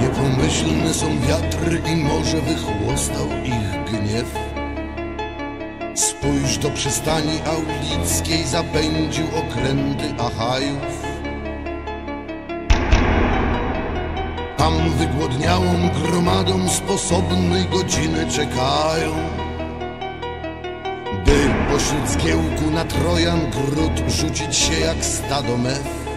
Niepomyślne są wiatry i może wychłostał ich gniew. Spójrz do przystani aulickiej, zapędził okręty Achajów. Tam wygłodniałą gromadą sposobnej godziny czekają, by pośród zgiełku na Trojan gród rzucić się jak stado mew.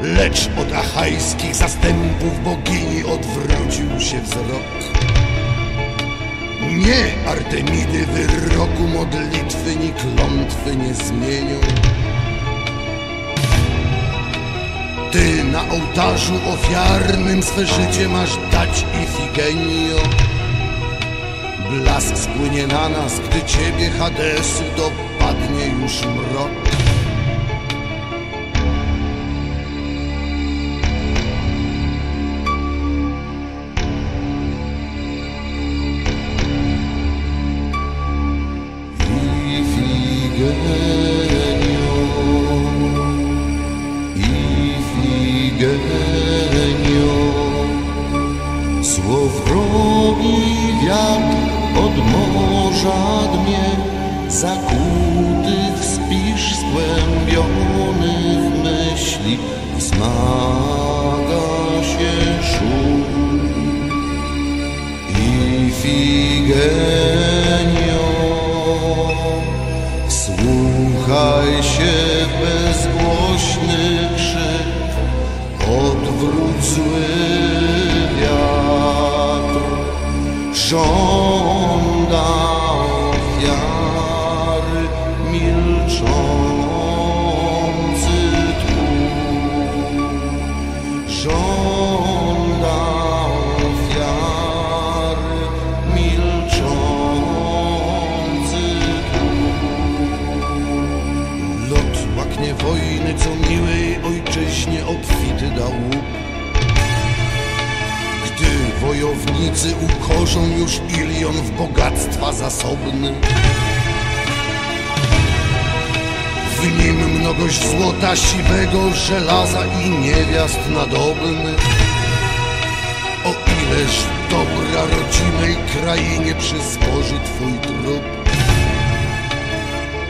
Lecz od achajskich zastępów bogini odwrócił się wzrok. Nie Artemidy wyroku modlitwy ni klątwy nie zmienią. Ty na ołtarzu ofiarnym swe życie masz dać Ifigenio. Blask spłynie na nas, gdy ciebie Hadesu dopadnie już mrok. Wzmaga się szum. Ifigenio żądał ofiar milczą. Wojownicy ukorzą już Ilion w bogactwa zasobny, w nim mnogość złota, siwego żelaza i niewiast nadobny. O ileż dobra rodzimej krainie przysporzy Twój trup.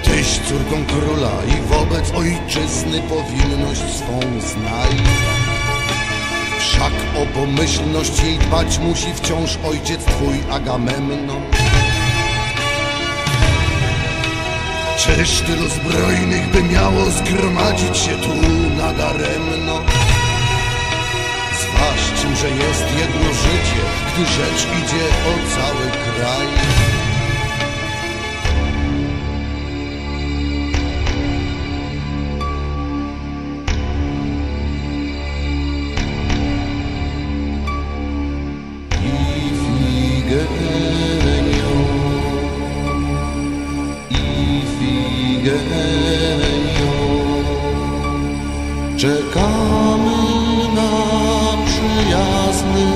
Tyś córką króla i wobec ojczyzny powinność swą znaj. Pomyślność jej dbać musi wciąż ojciec twój Agamemnon. Czyż tylu zbrojnych by miało zgromadzić się tu nadaremno? Zważ czymże jest jedno życie, gdy rzecz idzie o cały kraj. Czekamy na przyjazny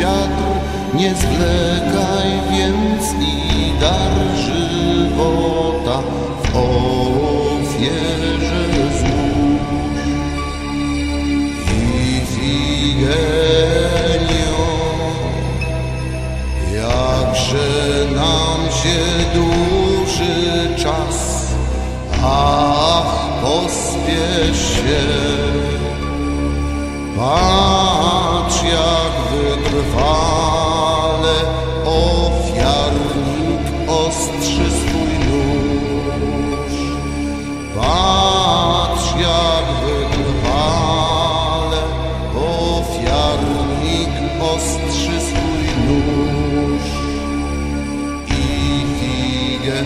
wiatr. Nie zwlekaj więc i dar żywota W ofierze złóż Ifigenio Jakże nam się czas, ach, pospiesz się. Patrz, jak wytrwale ofiarnik ostrzy swój nóż. Patrz, jak wytrwale ofiarnik ostrzy swój nóż i figę